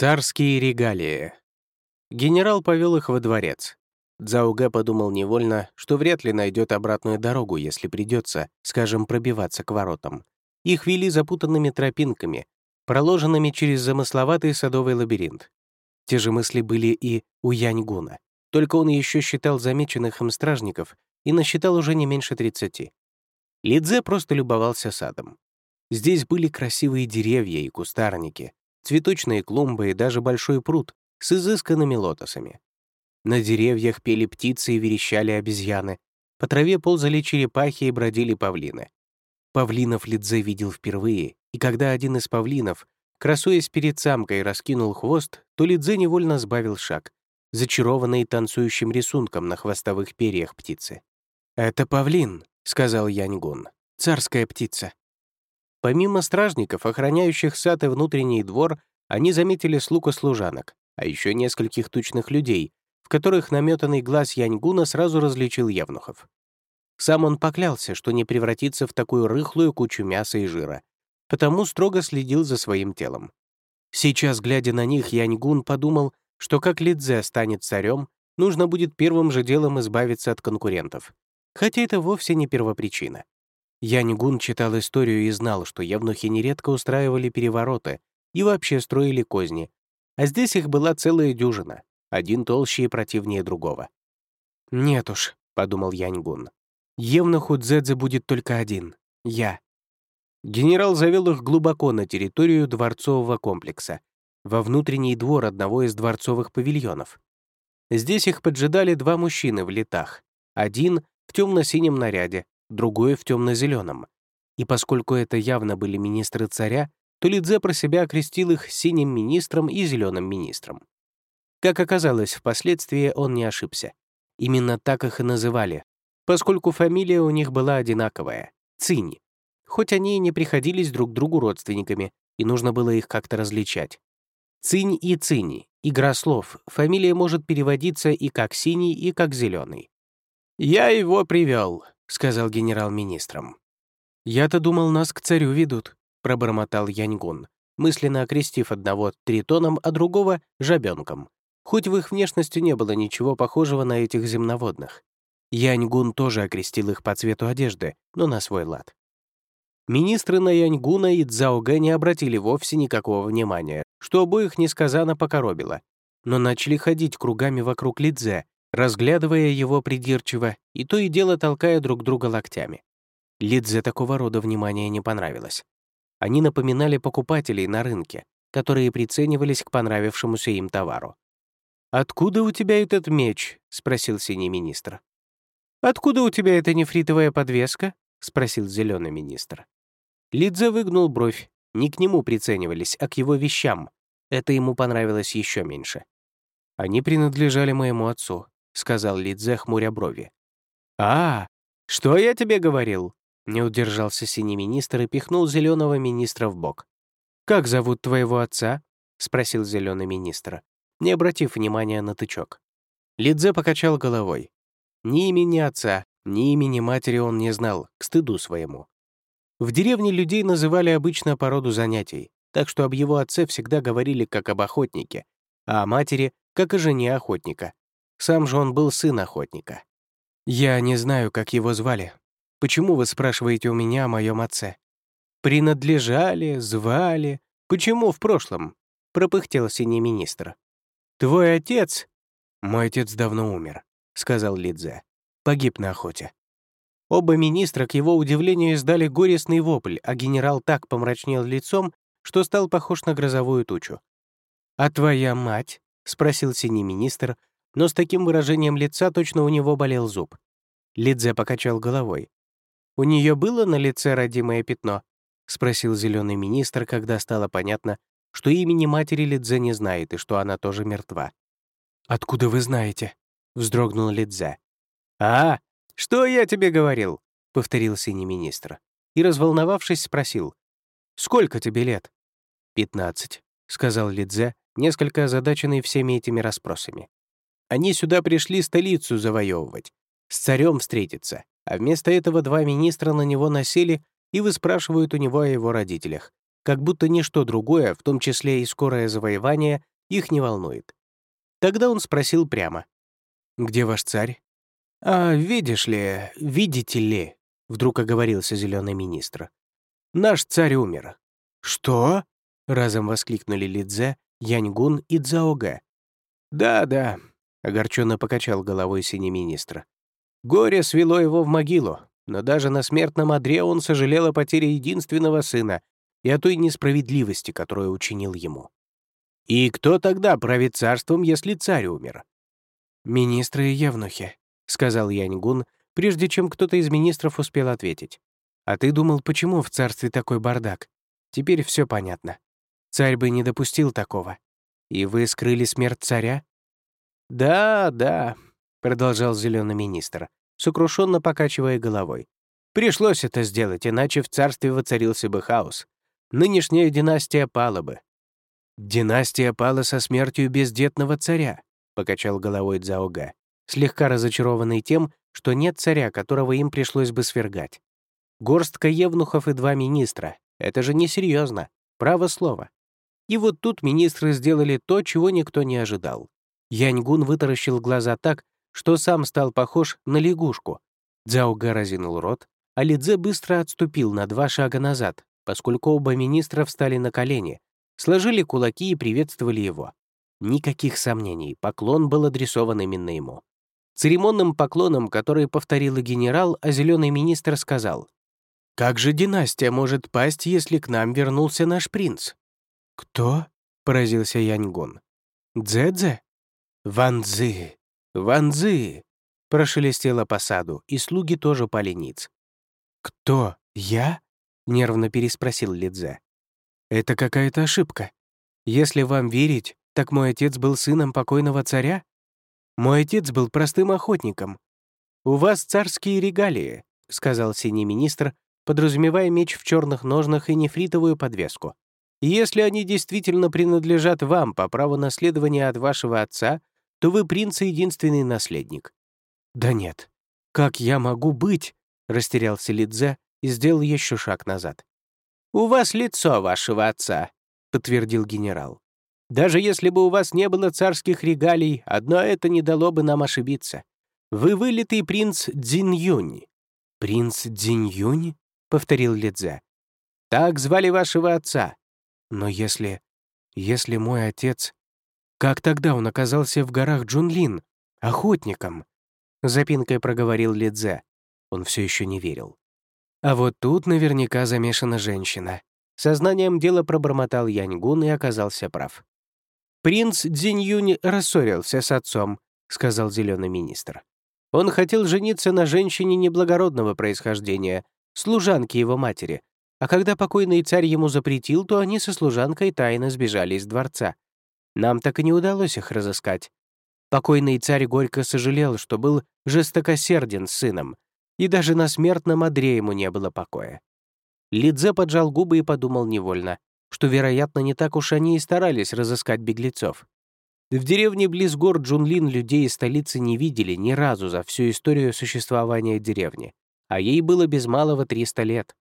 Царские регалии. Генерал повел их во дворец. Цзаугэ подумал невольно, что вряд ли найдет обратную дорогу, если придется, скажем, пробиваться к воротам. Их вели запутанными тропинками, проложенными через замысловатый садовый лабиринт. Те же мысли были и у Яньгуна, только он еще считал замеченных им стражников и насчитал уже не меньше 30. Лидзе просто любовался садом. Здесь были красивые деревья и кустарники, цветочные клумбы и даже большой пруд с изысканными лотосами. На деревьях пели птицы и верещали обезьяны, по траве ползали черепахи и бродили павлины. Павлинов Лидзе видел впервые, и когда один из павлинов, красуясь перед самкой, раскинул хвост, то Лидзе невольно сбавил шаг, зачарованный танцующим рисунком на хвостовых перьях птицы. «Это павлин», — сказал Яньгун, — «царская птица». Помимо стражников, охраняющих сад и внутренний двор, они заметили слуг служанок, а еще нескольких тучных людей, в которых наметанный глаз Яньгуна сразу различил евнухов. Сам он поклялся, что не превратится в такую рыхлую кучу мяса и жира, потому строго следил за своим телом. Сейчас, глядя на них, Яньгун подумал, что как Лидзе станет царем, нужно будет первым же делом избавиться от конкурентов. Хотя это вовсе не первопричина. Яньгун читал историю и знал, что евнухи нередко устраивали перевороты и вообще строили козни, а здесь их была целая дюжина, один толще и противнее другого. «Нет уж», — подумал Яньгун, — «евнуху Дзэдзе будет только один — я». Генерал завел их глубоко на территорию дворцового комплекса, во внутренний двор одного из дворцовых павильонов. Здесь их поджидали два мужчины в летах, один в темно-синем наряде, другое в темно-зеленом. И поскольку это явно были министры царя, то Лидзе про себя окрестил их синим министром и зеленым министром. Как оказалось, впоследствии он не ошибся. Именно так их и называли, поскольку фамилия у них была одинаковая — Цини. Хоть они и не приходились друг другу родственниками, и нужно было их как-то различать. Цинь и Цини — игра слов, фамилия может переводиться и как синий, и как зеленый. «Я его привел, — сказал генерал министрам. «Я-то думал, нас к царю ведут», — пробормотал Яньгун, мысленно окрестив одного тритоном, а другого — жабенком. Хоть в их внешности не было ничего похожего на этих земноводных. Яньгун тоже окрестил их по цвету одежды, но на свой лад. Министры на Яньгуна и Цзаога не обратили вовсе никакого внимания, что обоих несказанно покоробило, но начали ходить кругами вокруг Лидзе, разглядывая его придирчиво и то и дело толкая друг друга локтями. Лидзе такого рода внимания не понравилось. Они напоминали покупателей на рынке, которые приценивались к понравившемуся им товару. «Откуда у тебя этот меч?» — спросил синий министр. «Откуда у тебя эта нефритовая подвеска?» — спросил зеленый министр. Лидзе выгнул бровь. Не к нему приценивались, а к его вещам. Это ему понравилось еще меньше. Они принадлежали моему отцу. — сказал Лидзе, хмуря брови. «А, что я тебе говорил?» Не удержался синий министр и пихнул зеленого министра в бок. «Как зовут твоего отца?» — спросил зеленый министр, не обратив внимания на тычок. Лидзе покачал головой. Ни имени отца, ни имени матери он не знал, к стыду своему. В деревне людей называли обычно по роду занятий, так что об его отце всегда говорили как об охотнике, а о матери — как о жене охотника. Сам же он был сын охотника. Я не знаю, как его звали. Почему вы спрашиваете у меня о моем отце? Принадлежали, звали. Почему в прошлом? Пропыхтел синий министр. Твой отец... Мой отец давно умер, сказал Лидзе. Погиб на охоте. Оба министра, к его удивлению, издали горестный вопль, а генерал так помрачнел лицом, что стал похож на грозовую тучу. «А твоя мать?» — спросил синий министр, но с таким выражением лица точно у него болел зуб. Лидзе покачал головой. «У нее было на лице родимое пятно?» — спросил зеленый министр, когда стало понятно, что имени матери Лидзе не знает и что она тоже мертва. «Откуда вы знаете?» — вздрогнул Лидзе. «А, что я тебе говорил?» — повторил синий министр. И, разволновавшись, спросил. «Сколько тебе лет?» «Пятнадцать», — сказал Лидзе, несколько озадаченный всеми этими расспросами. Они сюда пришли столицу завоевывать, с царем встретиться, а вместо этого два министра на него насели и выспрашивают у него о его родителях. как будто ничто другое, в том числе и скорое завоевание, их не волнует. Тогда он спросил прямо. «Где ваш царь?» «А, видишь ли, видите ли», — вдруг оговорился зеленый министр. «Наш царь умер». «Что?» — разом воскликнули Лидзе, Яньгун и Цзаога. «Да-да», — огорченно покачал головой синий министр. «Горе свело его в могилу, но даже на смертном одре он сожалел о потере единственного сына и о той несправедливости, которую учинил ему. И кто тогда правит царством, если царь умер? «Министры и евнухи», — сказал Яньгун, прежде чем кто-то из министров успел ответить. «А ты думал, почему в царстве такой бардак? Теперь все понятно. Царь бы не допустил такого. И вы скрыли смерть царя?» «Да, да», — продолжал зеленый министр, сокрушенно покачивая головой. «Пришлось это сделать, иначе в царстве воцарился бы хаос. Нынешняя династия пала бы. «Династия пала со смертью бездетного царя», — покачал головой Цзаога, слегка разочарованный тем, что нет царя, которого им пришлось бы свергать. Горстка евнухов и два министра. Это же несерьезно. Право слово. И вот тут министры сделали то, чего никто не ожидал. Яньгун вытаращил глаза так, что сам стал похож на лягушку. Цзаога разинул рот, а Лидзе быстро отступил на два шага назад, поскольку оба министра встали на колени, сложили кулаки и приветствовали его. Никаких сомнений, поклон был адресован именно ему. Церемонным поклоном, который повторил и генерал, а зеленый министр сказал, «Как же династия может пасть, если к нам вернулся наш принц?» «Кто?» — поразился Яньгун. «Дзэдзе?» «Ванзы! Ванзы!» — прошелестело по саду, и слуги тоже пали. «Кто? Я?» — нервно переспросил Лидзе. Это какая-то ошибка. Если вам верить, так мой отец был сыном покойного царя? Мой отец был простым охотником. У вас царские регалии, сказал синий министр, подразумевая меч в черных ножнах и нефритовую подвеску. Если они действительно принадлежат вам по праву наследования от вашего отца, то вы принц и единственный наследник. Да нет. Как я могу быть? растерялся Лидзе и сделал еще шаг назад. «У вас лицо вашего отца», — подтвердил генерал. «Даже если бы у вас не было царских регалий, одно это не дало бы нам ошибиться. Вы вылитый принц Дзиньюнь». «Принц Дзиньюнь?» — повторил Лидзе. «Так звали вашего отца. Но если... если мой отец... Как тогда он оказался в горах Джунлин, охотником?» Запинкой проговорил Лидзе. Он все еще не верил. А вот тут наверняка замешана женщина. Сознанием дела пробормотал Яньгун и оказался прав. «Принц Цзиньюнь рассорился с отцом», — сказал зеленый министр. «Он хотел жениться на женщине неблагородного происхождения, служанке его матери, а когда покойный царь ему запретил, то они со служанкой тайно сбежали из дворца. Нам так и не удалось их разыскать. Покойный царь горько сожалел, что был жестокосерден с сыном, и даже на смертном одре ему не было покоя. Лидзе поджал губы и подумал невольно, что, вероятно, не так уж они и старались разыскать беглецов. В деревне близ гор Джунлин людей из столицы не видели ни разу за всю историю существования деревни, а ей было без малого 300 лет.